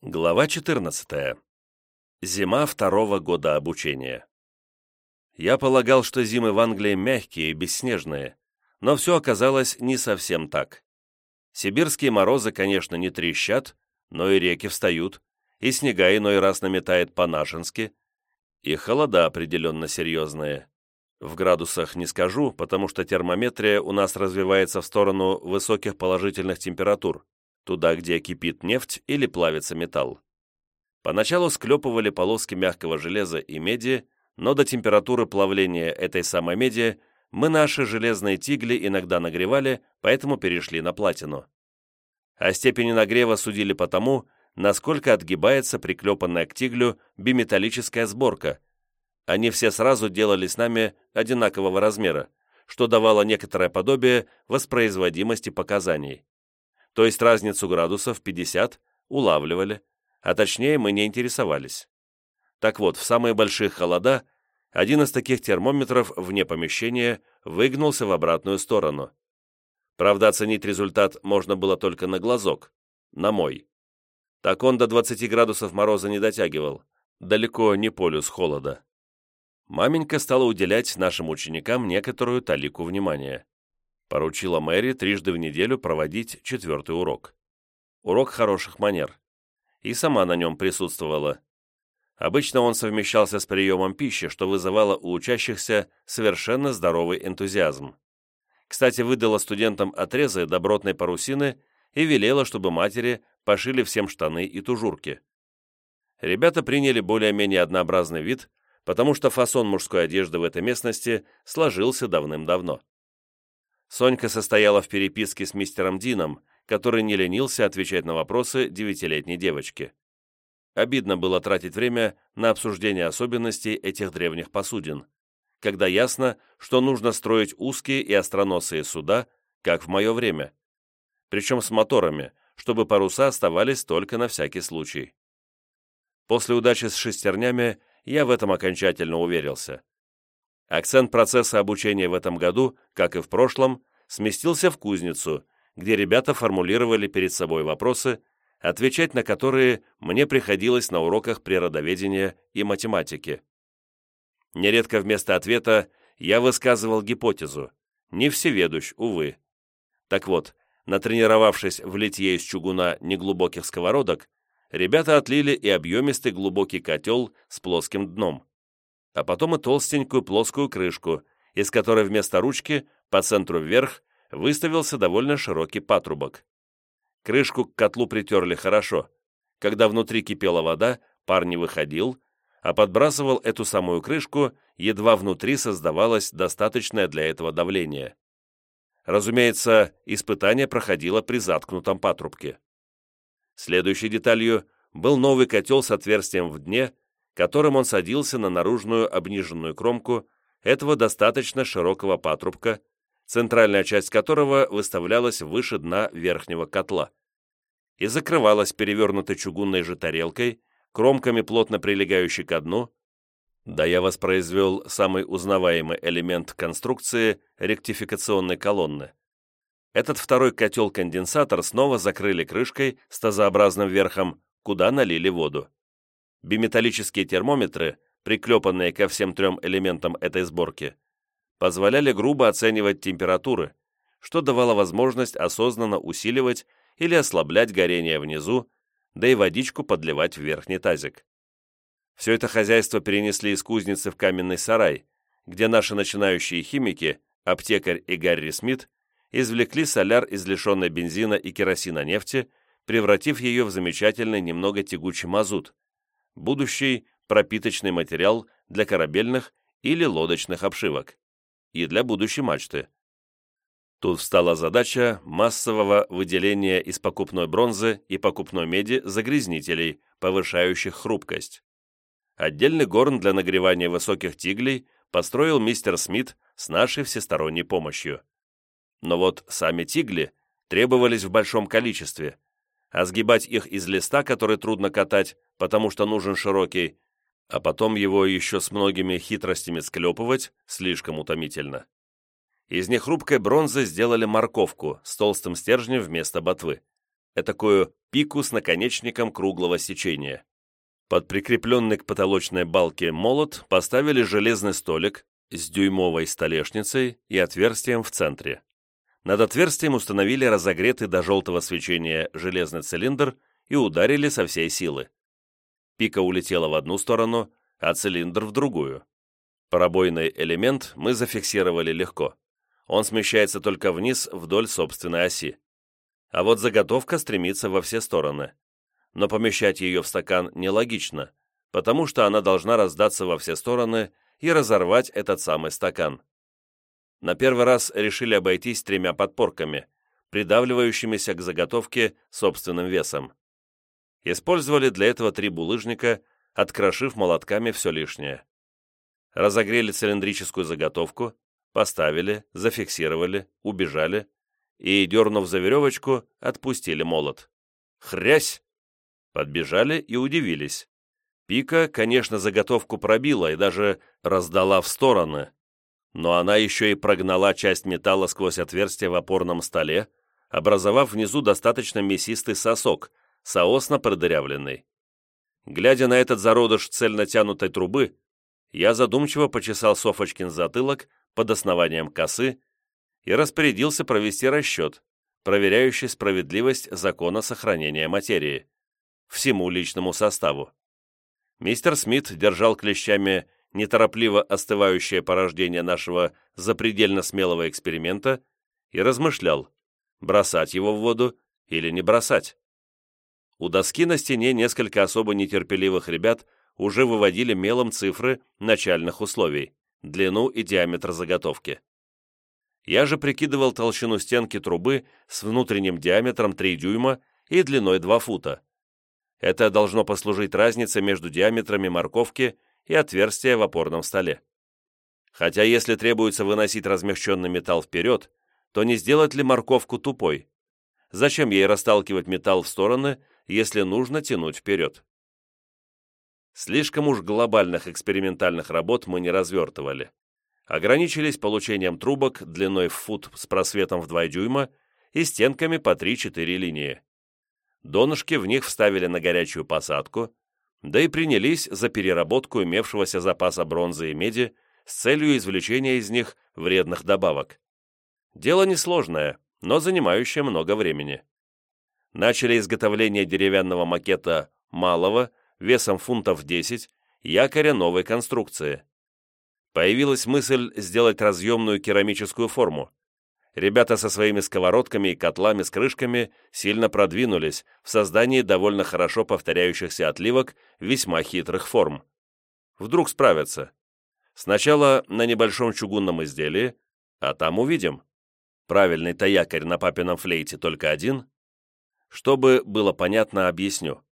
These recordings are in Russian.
Глава 14. Зима второго года обучения. Я полагал, что зимы в Англии мягкие и бесснежные, но все оказалось не совсем так. Сибирские морозы, конечно, не трещат, но и реки встают, и снега иной раз наметает по-нашенски, и холода определенно серьезные. В градусах не скажу, потому что термометрия у нас развивается в сторону высоких положительных температур, туда, где кипит нефть или плавится металл. Поначалу склепывали полоски мягкого железа и меди, но до температуры плавления этой самой меди мы наши железные тигли иногда нагревали, поэтому перешли на платину. О степени нагрева судили по тому, насколько отгибается приклепанная к тиглю биметаллическая сборка. Они все сразу делали с нами одинакового размера, что давало некоторое подобие воспроизводимости показаний то есть разницу градусов 50 улавливали, а точнее мы не интересовались. Так вот, в самые большие холода один из таких термометров вне помещения выгнулся в обратную сторону. Правда, оценить результат можно было только на глазок, на мой. Так он до 20 градусов мороза не дотягивал, далеко не полюс холода. Маменька стала уделять нашим ученикам некоторую талику внимания поручила Мэри трижды в неделю проводить четвертый урок. Урок хороших манер. И сама на нем присутствовала. Обычно он совмещался с приемом пищи, что вызывало у учащихся совершенно здоровый энтузиазм. Кстати, выдала студентам отрезы добротной парусины и велела, чтобы матери пошили всем штаны и тужурки. Ребята приняли более-менее однообразный вид, потому что фасон мужской одежды в этой местности сложился давным-давно. Сонька состояла в переписке с мистером Дином, который не ленился отвечать на вопросы девятилетней девочки. Обидно было тратить время на обсуждение особенностей этих древних посудин, когда ясно, что нужно строить узкие и остроносые суда, как в мое время. Причем с моторами, чтобы паруса оставались только на всякий случай. После удачи с шестернями я в этом окончательно уверился. Акцент процесса обучения в этом году, как и в прошлом, сместился в кузницу, где ребята формулировали перед собой вопросы, отвечать на которые мне приходилось на уроках природоведения и математики. Нередко вместо ответа я высказывал гипотезу, не всеведущ, увы. Так вот, натренировавшись в литье из чугуна неглубоких сковородок, ребята отлили и объемистый глубокий котел с плоским дном а потом и толстенькую плоскую крышку, из которой вместо ручки по центру вверх выставился довольно широкий патрубок. Крышку к котлу притерли хорошо. Когда внутри кипела вода, пар не выходил, а подбрасывал эту самую крышку, едва внутри создавалось достаточное для этого давление. Разумеется, испытание проходило при заткнутом патрубке. Следующей деталью был новый котел с отверстием в дне, которым он садился на наружную обниженную кромку этого достаточно широкого патрубка, центральная часть которого выставлялась выше дна верхнего котла и закрывалась перевернутой чугунной же тарелкой, кромками плотно прилегающей ко дну, да я воспроизвел самый узнаваемый элемент конструкции ректификационной колонны. Этот второй котел-конденсатор снова закрыли крышкой с тазообразным верхом, куда налили воду. Биметаллические термометры, приклепанные ко всем трем элементам этой сборки, позволяли грубо оценивать температуры, что давало возможность осознанно усиливать или ослаблять горение внизу, да и водичку подливать в верхний тазик. Все это хозяйство перенесли из кузницы в каменный сарай, где наши начинающие химики, аптекарь и Гарри Смит, извлекли соляр из лишенной бензина и керосина нефти, превратив ее в замечательный немного тягучий мазут, будущий пропиточный материал для корабельных или лодочных обшивок и для будущей мачты. Тут встала задача массового выделения из покупной бронзы и покупной меди загрязнителей, повышающих хрупкость. Отдельный горн для нагревания высоких тиглей построил мистер Смит с нашей всесторонней помощью. Но вот сами тигли требовались в большом количестве, а сгибать их из листа, который трудно катать, потому что нужен широкий, а потом его еще с многими хитростями склепывать, слишком утомительно. Из нехрупкой бронзы сделали морковку с толстым стержнем вместо ботвы. этакую пику с наконечником круглого сечения. Под прикрепленный к потолочной балке молот поставили железный столик с дюймовой столешницей и отверстием в центре. Над отверстием установили разогретый до желтого свечения железный цилиндр и ударили со всей силы. Пика улетела в одну сторону, а цилиндр в другую. Пробойный элемент мы зафиксировали легко. Он смещается только вниз вдоль собственной оси. А вот заготовка стремится во все стороны но помещать ее в стакан нелогично, потому что она должна раздаться во все стороны и разорвать этот самый стакан. На первый раз решили обойтись тремя подпорками, придавливающимися к заготовке собственным весом. Использовали для этого три булыжника, открошив молотками все лишнее. Разогрели цилиндрическую заготовку, поставили, зафиксировали, убежали и, дернув за веревочку, отпустили молот. Хрясь! Подбежали и удивились. Пика, конечно, заготовку пробила и даже раздала в стороны, но она еще и прогнала часть металла сквозь отверстие в опорном столе, образовав внизу достаточно мясистый сосок, соосно продырявленный. Глядя на этот зародыш цельно тянутой трубы, я задумчиво почесал Софочкин затылок под основанием косы и распорядился провести расчет, проверяющий справедливость закона сохранения материи всему личному составу. Мистер Смит держал клещами неторопливо остывающее порождение нашего запредельно смелого эксперимента и размышлял, бросать его в воду или не бросать. У доски на стене несколько особо нетерпеливых ребят уже выводили мелом цифры начальных условий, длину и диаметр заготовки. Я же прикидывал толщину стенки трубы с внутренним диаметром 3 дюйма и длиной 2 фута. Это должно послужить разницей между диаметрами морковки и отверстия в опорном столе. Хотя если требуется выносить размягченный металл вперед, то не сделать ли морковку тупой? Зачем ей расталкивать металл в стороны, если нужно тянуть вперед? Слишком уж глобальных экспериментальных работ мы не развертывали. Ограничились получением трубок длиной в фут с просветом в 2 дюйма и стенками по 3-4 линии. Донышки в них вставили на горячую посадку, да и принялись за переработку имевшегося запаса бронзы и меди с целью извлечения из них вредных добавок. Дело несложное, но занимающее много времени. Начали изготовление деревянного макета малого, весом фунтов 10, якоря новой конструкции. Появилась мысль сделать разъемную керамическую форму, ребята со своими сковородками и котлами с крышками сильно продвинулись в создании довольно хорошо повторяющихся отливок весьма хитрых форм. Вдруг справятся. Сначала на небольшом чугунном изделии, а там увидим. Правильный-то якорь на папином флейте только один. Чтобы было понятно, объясню.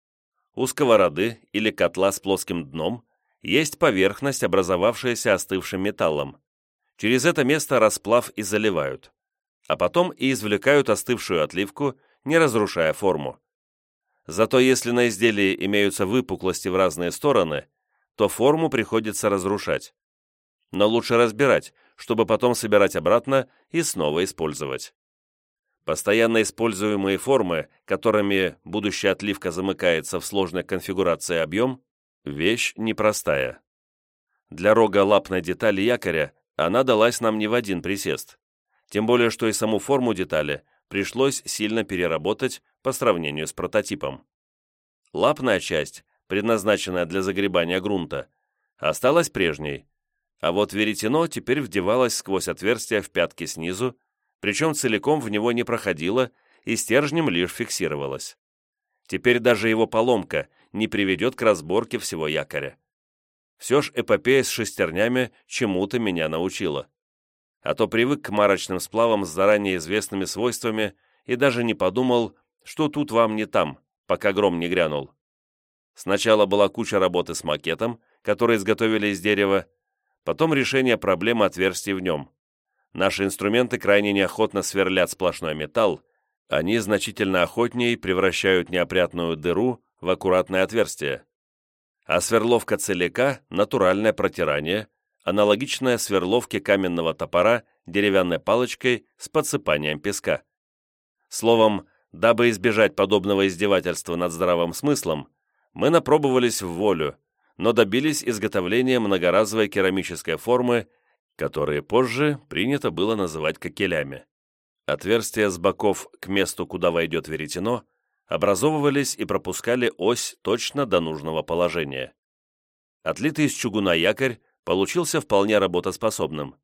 У сковороды или котла с плоским дном есть поверхность, образовавшаяся остывшим металлом. Через это место расплав и заливают а потом и извлекают остывшую отливку, не разрушая форму. Зато если на изделии имеются выпуклости в разные стороны, то форму приходится разрушать. Но лучше разбирать, чтобы потом собирать обратно и снова использовать. Постоянно используемые формы, которыми будущая отливка замыкается в сложной конфигурации объем, вещь непростая. Для рога лапной детали якоря она далась нам не в один присест тем более что и саму форму детали пришлось сильно переработать по сравнению с прототипом. Лапная часть, предназначенная для загребания грунта, осталась прежней, а вот веретено теперь вдевалось сквозь отверстие в пятки снизу, причем целиком в него не проходило и стержнем лишь фиксировалось. Теперь даже его поломка не приведет к разборке всего якоря. Все ж эпопея с шестернями чему-то меня научила а то привык к марочным сплавам с заранее известными свойствами и даже не подумал, что тут вам не там, пока гром не грянул. Сначала была куча работы с макетом, который изготовили из дерева, потом решение проблемы отверстий в нем. Наши инструменты крайне неохотно сверлят сплошной металл, они значительно охотнее превращают неопрятную дыру в аккуратное отверстие. А сверловка целика – натуральное протирание, аналогичная сверловке каменного топора деревянной палочкой с подсыпанием песка. Словом, Дабы избежать подобного издевательства над здравым смыслом, мы напробовались в волю, но добились изготовления многоразовой керамической формы, которые позже принято было называть кокелями. Отверстия с боков к месту, куда войдет веретено, образовывались и пропускали ось точно до нужного положения. Отлитый из чугуна якорь получился вполне работоспособным.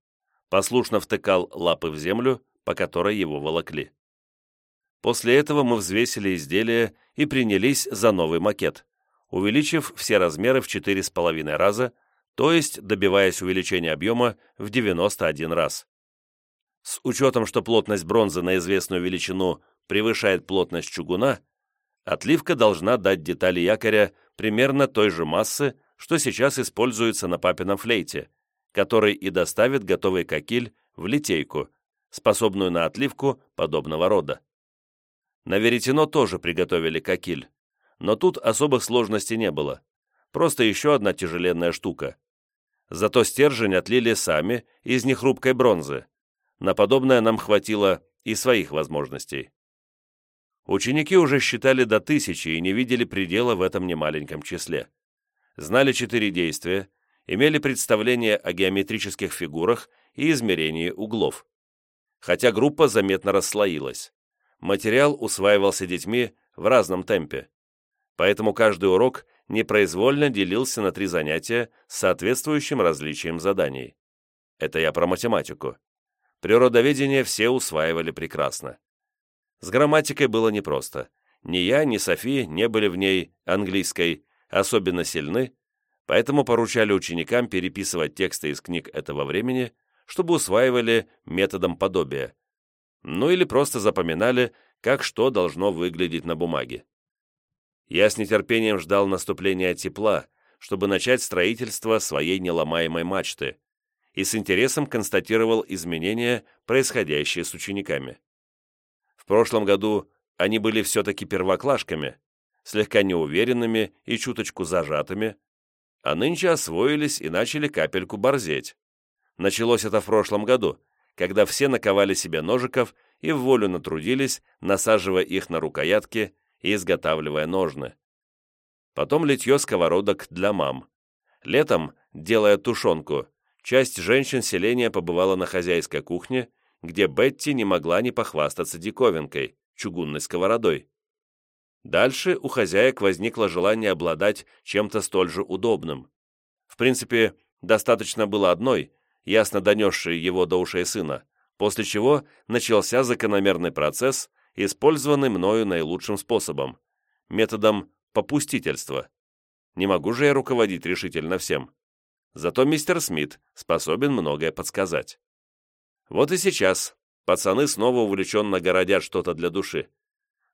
Послушно втыкал лапы в землю, по которой его волокли. После этого мы взвесили изделие и принялись за новый макет, увеличив все размеры в 4,5 раза, то есть добиваясь увеличения объема в 91 раз. С учетом, что плотность бронзы на известную величину превышает плотность чугуна, отливка должна дать детали якоря примерно той же массы, что сейчас используется на папином флейте, который и доставит готовый кокиль в литейку, способную на отливку подобного рода. На веретено тоже приготовили кокиль, но тут особых сложностей не было. Просто еще одна тяжеленная штука. Зато стержень отлили сами из нехрупкой бронзы. На подобное нам хватило и своих возможностей. Ученики уже считали до тысячи и не видели предела в этом немаленьком числе. Знали четыре действия, имели представление о геометрических фигурах и измерении углов. Хотя группа заметно расслоилась материал усваивался детьми в разном темпе. Поэтому каждый урок непроизвольно делился на три занятия с соответствующим различием заданий. Это я про математику. Природоведение все усваивали прекрасно. С грамматикой было непросто. Ни я, ни Софи не были в ней, английской, особенно сильны, поэтому поручали ученикам переписывать тексты из книг этого времени, чтобы усваивали методом подобия, ну или просто запоминали, как что должно выглядеть на бумаге. Я с нетерпением ждал наступления тепла, чтобы начать строительство своей неломаемой мачты, и с интересом констатировал изменения, происходящие с учениками. В прошлом году они были все-таки первоклашками, слегка неуверенными и чуточку зажатыми, а нынче освоились и начали капельку борзеть. Началось это в прошлом году, когда все наковали себе ножиков и в волю натрудились, насаживая их на рукоятки изготавливая ножны. Потом литье сковородок для мам. Летом, делая тушенку, часть женщин селения побывала на хозяйской кухне, где Бетти не могла не похвастаться диковинкой, чугунной сковородой. Дальше у хозяек возникло желание обладать чем-то столь же удобным. В принципе, достаточно было одной, ясно донесший его до ушей сына, после чего начался закономерный процесс, использованный мною наилучшим способом, методом попустительства. Не могу же я руководить решительно всем. Зато мистер Смит способен многое подсказать. Вот и сейчас пацаны снова увлеченно городят что-то для души.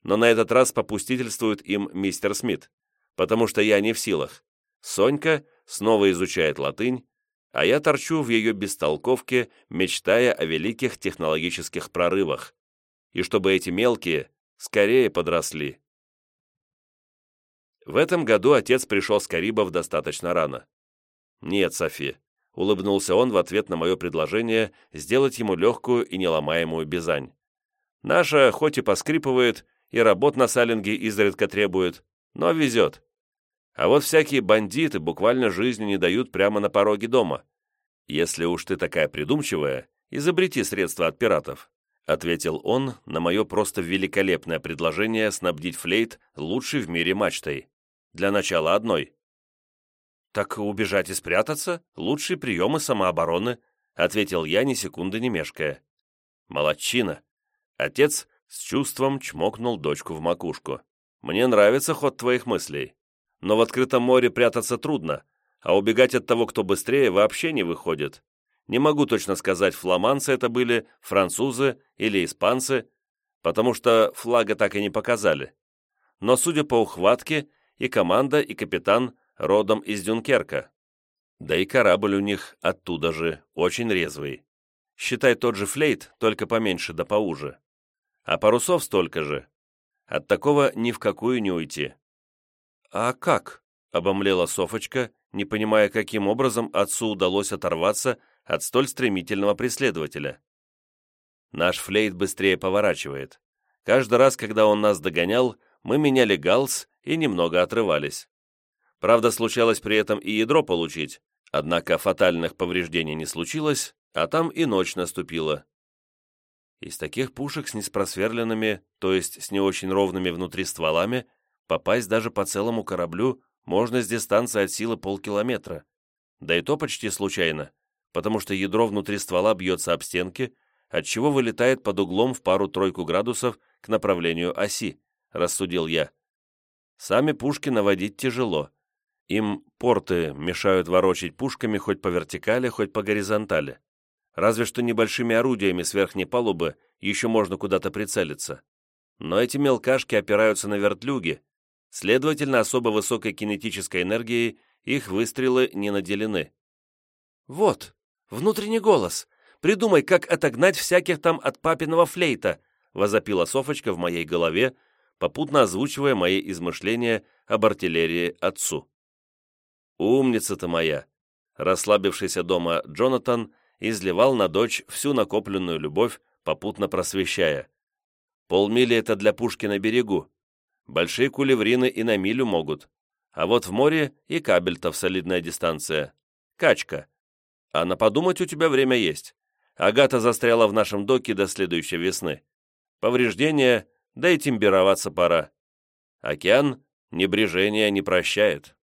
Но на этот раз попустительствует им мистер Смит, потому что я не в силах. Сонька снова изучает латынь, а я торчу в ее бестолковке, мечтая о великих технологических прорывах, и чтобы эти мелкие скорее подросли. В этом году отец пришел с Карибов достаточно рано. «Нет, Софи», — улыбнулся он в ответ на мое предложение сделать ему легкую и неломаемую бизань. «Наша хоть и поскрипывает, и работ на салинге изредка требует, но везет. А вот всякие бандиты буквально жизни не дают прямо на пороге дома. Если уж ты такая придумчивая, изобрети средства от пиратов», ответил он на мое просто великолепное предложение снабдить флейт лучшей в мире мачтой. Для начала одной. «Так убежать и спрятаться — лучшие приемы самообороны», ответил я, ни секунды не мешкая. «Молодчина!» Отец с чувством чмокнул дочку в макушку. «Мне нравится ход твоих мыслей но в открытом море прятаться трудно, а убегать от того, кто быстрее, вообще не выходит. Не могу точно сказать, фламандцы это были, французы или испанцы, потому что флага так и не показали. Но, судя по ухватке, и команда, и капитан родом из Дюнкерка. Да и корабль у них оттуда же, очень резвый. Считай тот же флейт, только поменьше да поуже. А парусов столько же. От такого ни в какую не уйти. «А как?» — обомлела Софочка, не понимая, каким образом отцу удалось оторваться от столь стремительного преследователя. Наш флейт быстрее поворачивает. Каждый раз, когда он нас догонял, мы меняли галс и немного отрывались. Правда, случалось при этом и ядро получить, однако фатальных повреждений не случилось, а там и ночь наступила. Из таких пушек с неспросверленными, то есть с не очень ровными внутри стволами, попасть даже по целому кораблю можно с дистанции от силы полкилометра. Да и то почти случайно, потому что ядро внутри ствола бьется об стенки, отчего вылетает под углом в пару-тройку градусов к направлению оси, рассудил я. Сами пушки наводить тяжело. Им порты мешают ворочить пушками хоть по вертикали, хоть по горизонтали. Разве что небольшими орудиями с верхней палубы еще можно куда-то прицелиться. Но эти мелкашки опираются на вертлюги, следовательно, особо высокой кинетической энергией их выстрелы не наделены. «Вот, внутренний голос! Придумай, как отогнать всяких там от папиного флейта!» возопила Софочка в моей голове, попутно озвучивая мои измышления об артиллерии отцу. «Умница ты моя!» Расслабившийся дома Джонатан изливал на дочь всю накопленную любовь, попутно просвещая. «Полмили — это для пушки на берегу. Большие кулеврины и на милю могут. А вот в море и кабель-то в солидная дистанция. Качка. А на подумать у тебя время есть. Агата застряла в нашем доке до следующей весны. Повреждения, да и темпероваться пора. Океан небрежения не прощает.